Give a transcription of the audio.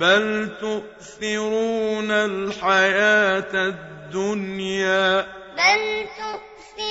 بل تؤثرون الحياة الدنيا بل تؤثرون